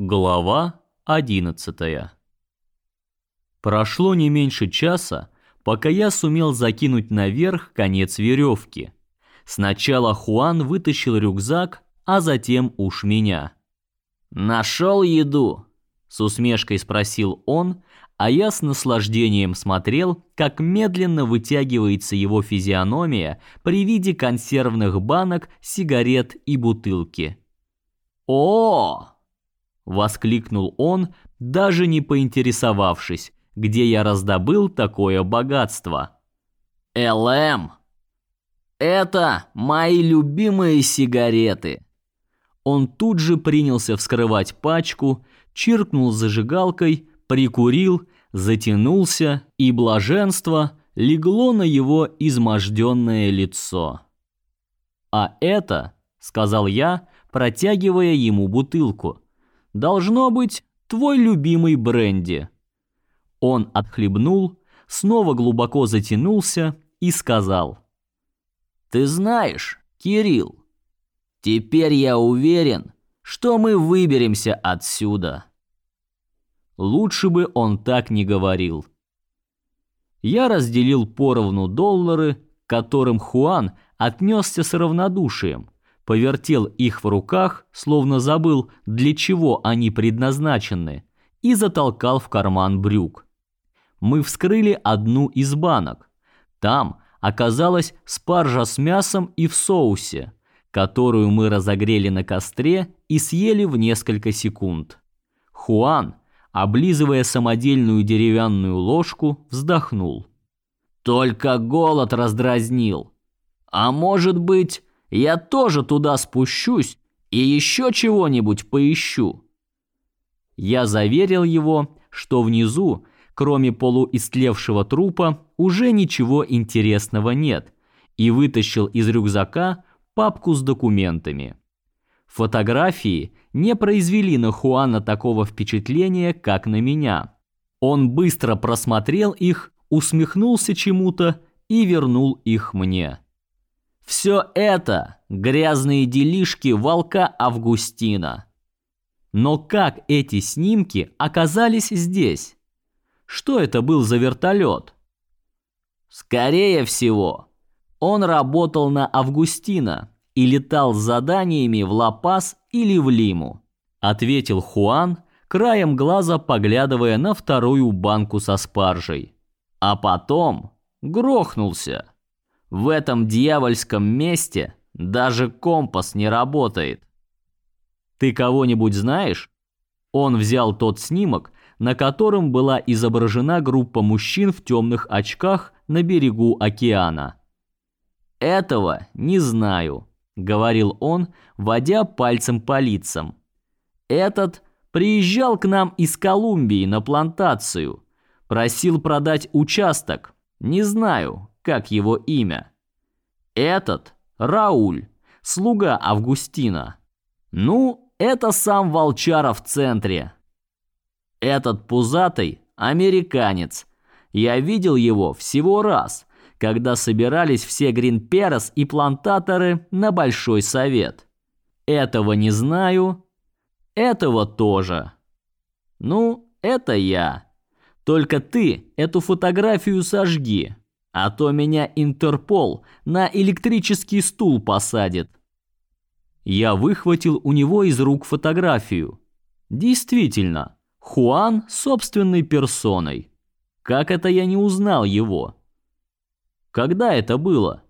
Глава 11 Прошло не меньше часа, пока я сумел закинуть наверх конец веревки. Сначала Хуан вытащил рюкзак, а затем уж меня. «Нашел еду?» – с усмешкой спросил он, а я с наслаждением смотрел, как медленно вытягивается его физиономия при виде консервных банок, сигарет и бутылки. «О!» – воскликнул он, даже не поинтересовавшись, где я раздобыл такое богатство. «ЛМ! Это мои любимые сигареты!» Он тут же принялся вскрывать пачку, чиркнул зажигалкой, прикурил, затянулся, и блаженство легло на его изможденное лицо. «А это», — сказал я, протягивая ему бутылку, — «должно быть твой любимый бренди». Он отхлебнул, снова глубоко затянулся и сказал. «Ты знаешь, Кирилл, теперь я уверен, что мы выберемся отсюда». Лучше бы он так не говорил. Я разделил поровну доллары, к которым Хуан отнесся с равнодушием, повертел их в руках, словно забыл, для чего они предназначены, и затолкал в карман брюк. Мы вскрыли одну из банок. Там оказалась спаржа с мясом и в соусе, которую мы разогрели на костре и съели в несколько секунд. Хуан облизывая самодельную деревянную ложку, вздохнул. Только голод раздразнил. А может быть, я тоже туда спущусь и еще чего-нибудь поищу. Я заверил его, что внизу, кроме полуистлевшего трупа, уже ничего интересного нет, и вытащил из рюкзака папку с документами. Фотографии не произвели на Хуана такого впечатления, как на меня. Он быстро просмотрел их, усмехнулся чему-то и вернул их мне. Все это грязные делишки волка Августина. Но как эти снимки оказались здесь? Что это был за вертолет? Скорее всего, он работал на Августина и летал с заданиями в Ла-Пас или в Лиму, ответил Хуан, краем глаза поглядывая на вторую банку со спаржей. А потом грохнулся. В этом дьявольском месте даже компас не работает. Ты кого-нибудь знаешь? Он взял тот снимок, на котором была изображена группа мужчин в темных очках на берегу океана. Этого не знаю говорил он, водя пальцем по лицам. Этот приезжал к нам из Колумбии на плантацию, просил продать участок. Не знаю, как его имя. Этот Рауль, слуга Августина. Ну, это сам Волчара в центре. Этот пузатый американец. Я видел его всего раз когда собирались все гринперос и плантаторы на большой совет. Этого не знаю, этого тоже. Ну, это я. Только ты эту фотографию сожги, а то меня Интерпол на электрический стул посадит. Я выхватил у него из рук фотографию. Действительно, Хуан собственной персоной. Как это я не узнал его? Когда это было?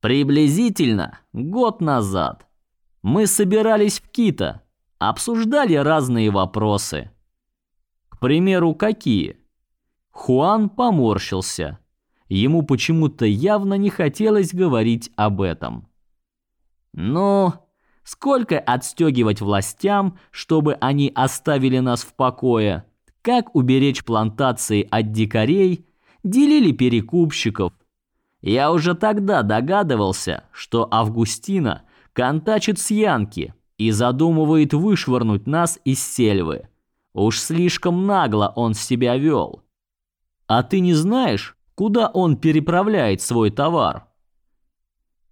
Приблизительно год назад. Мы собирались в Кита, обсуждали разные вопросы. К примеру, какие? Хуан поморщился. Ему почему-то явно не хотелось говорить об этом. Ну, сколько отстегивать властям, чтобы они оставили нас в покое? Как уберечь плантации от дикарей? Делили перекупщиков, я уже тогда догадывался, что Августина контачит с Янки и задумывает вышвырнуть нас из сельвы. Уж слишком нагло он себя вел. А ты не знаешь, куда он переправляет свой товар?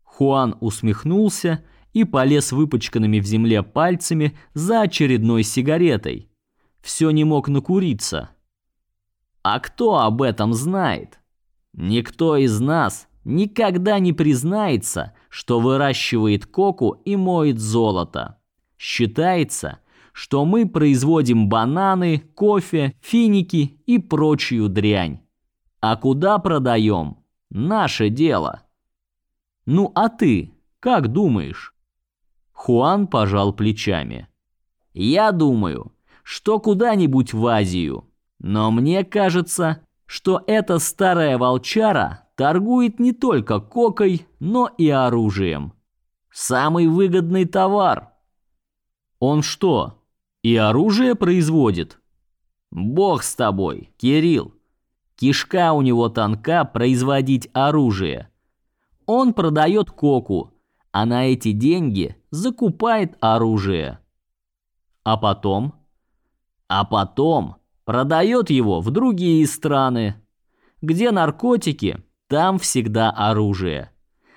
Хуан усмехнулся и полез выпачканными в земле пальцами за очередной сигаретой. Все не мог накуриться. А кто об этом знает? Никто из нас никогда не признается, что выращивает коку и моет золото. Считается, что мы производим бананы, кофе, финики и прочую дрянь. А куда продаем? Наше дело. Ну а ты как думаешь? Хуан пожал плечами. Я думаю, что куда-нибудь в Азию. Но мне кажется, что эта старая волчара торгует не только кокой, но и оружием. Самый выгодный товар. Он что, и оружие производит? Бог с тобой, Кирилл. Кишка у него тонка производить оружие. Он продает коку, а на эти деньги закупает оружие. А потом? А потом продает его в другие страны. Где наркотики, там всегда оружие.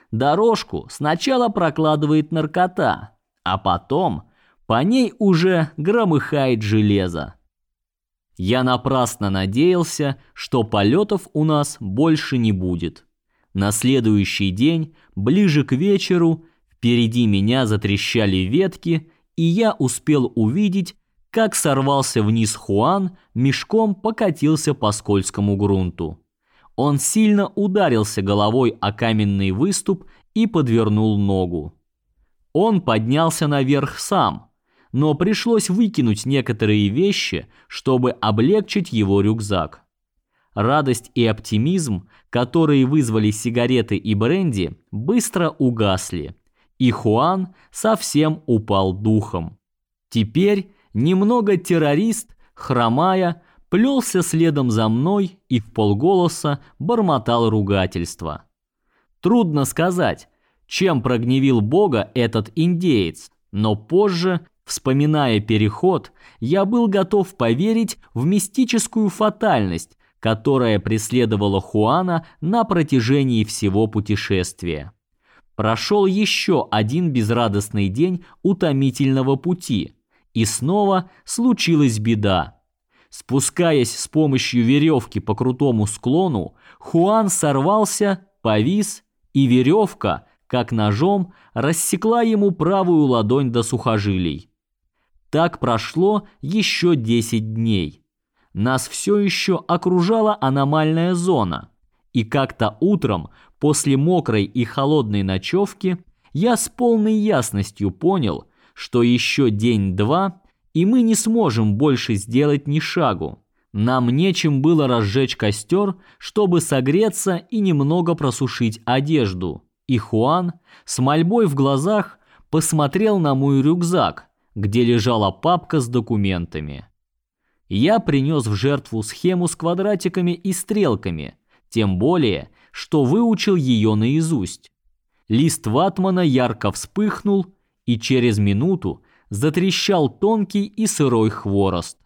Дорожку сначала прокладывает наркота, а потом по ней уже громыхает железо. Я напрасно надеялся, что полетов у нас больше не будет. На следующий день, ближе к вечеру, впереди меня затрещали ветки, и я успел увидеть, как сорвался вниз Хуан, мешком покатился по скользкому грунту. Он сильно ударился головой о каменный выступ и подвернул ногу. Он поднялся наверх сам, но пришлось выкинуть некоторые вещи, чтобы облегчить его рюкзак. Радость и оптимизм, которые вызвали сигареты и бренди, быстро угасли, и Хуан совсем упал духом. Теперь немного террорист, хромая, плелся следом за мной и в полголоса бормотал ругательства. Трудно сказать, чем прогневил Бога этот индеец, но позже Вспоминая переход, я был готов поверить в мистическую фатальность, которая преследовала Хуана на протяжении всего путешествия. Прошел еще один безрадостный день утомительного пути, и снова случилась беда. Спускаясь с помощью веревки по крутому склону, Хуан сорвался, повис, и веревка, как ножом, рассекла ему правую ладонь до сухожилий. Так прошло еще 10 дней. Нас все еще окружала аномальная зона. И как-то утром, после мокрой и холодной ночевки, я с полной ясностью понял, что еще день-два, и мы не сможем больше сделать ни шагу. Нам нечем было разжечь костер, чтобы согреться и немного просушить одежду. И Хуан с мольбой в глазах посмотрел на мой рюкзак – где лежала папка с документами. Я принес в жертву схему с квадратиками и стрелками, тем более, что выучил ее наизусть. Лист ватмана ярко вспыхнул, и через минуту затрещал тонкий и сырой хворост.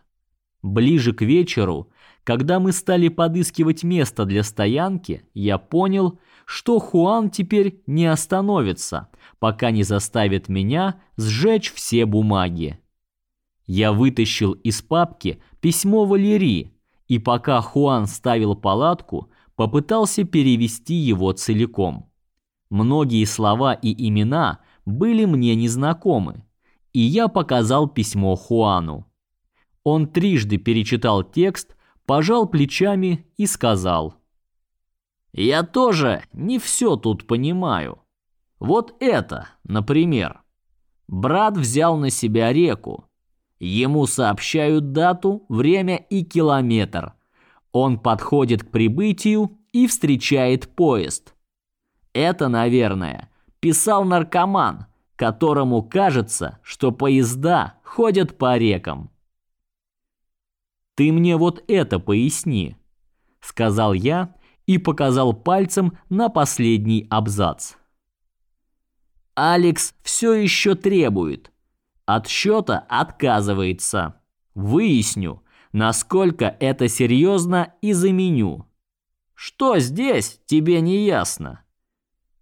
Ближе к вечеру, когда мы стали подыскивать место для стоянки, я понял, что Хуан теперь не остановится, пока не заставит меня сжечь все бумаги. Я вытащил из папки письмо Валерии, и пока Хуан ставил палатку, попытался перевести его целиком. Многие слова и имена были мне незнакомы, и я показал письмо Хуану. Он трижды перечитал текст, пожал плечами и сказал: "Я тоже не все тут понимаю. Вот это, например. Брат взял на себя реку. Ему сообщают дату, время и километр. Он подходит к прибытию и встречает поезд. Это, наверное, писал наркоман, которому кажется, что поезда ходят по рекам. Ты мне вот это поясни, сказал я и показал пальцем на последний абзац. Алекс все еще требует. От счета отказывается. Выясню, насколько это серьезно и заменю. Что здесь тебе не ясно?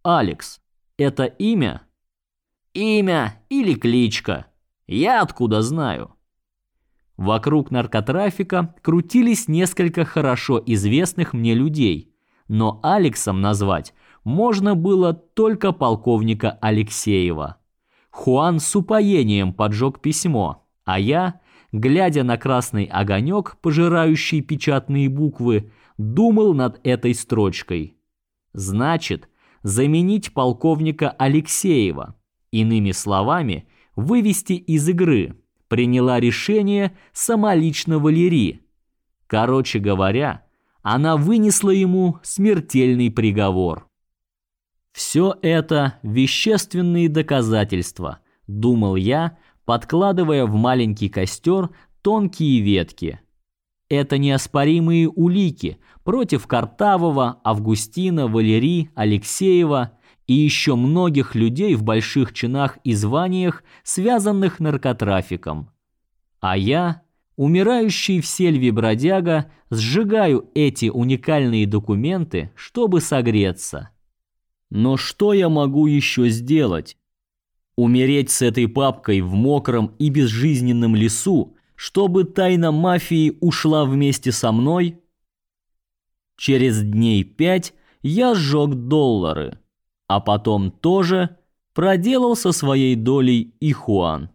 Алекс, это имя? Имя или кличка? Я откуда знаю? Вокруг наркотрафика крутились несколько хорошо известных мне людей, но Алексом назвать можно было только полковника Алексеева. Хуан с упоением поджег письмо, а я, глядя на красный огонек, пожирающий печатные буквы, думал над этой строчкой. Значит, заменить полковника Алексеева, иными словами, вывести из игры – приняла решение самолично Валерии. Короче говоря, она вынесла ему смертельный приговор. Все это вещественные доказательства, думал я, подкладывая в маленький костер тонкие ветки. Это неоспоримые улики против Картавого, Августина, Валерии, Алексеева и еще многих людей в больших чинах и званиях, связанных наркотрафиком. А я, умирающий в сельве бродяга, сжигаю эти уникальные документы, чтобы согреться. Но что я могу еще сделать? Умереть с этой папкой в мокром и безжизненном лесу, чтобы тайна мафии ушла вместе со мной? Через дней пять я сжег доллары – а потом тоже проделал со своей долей и Хуан.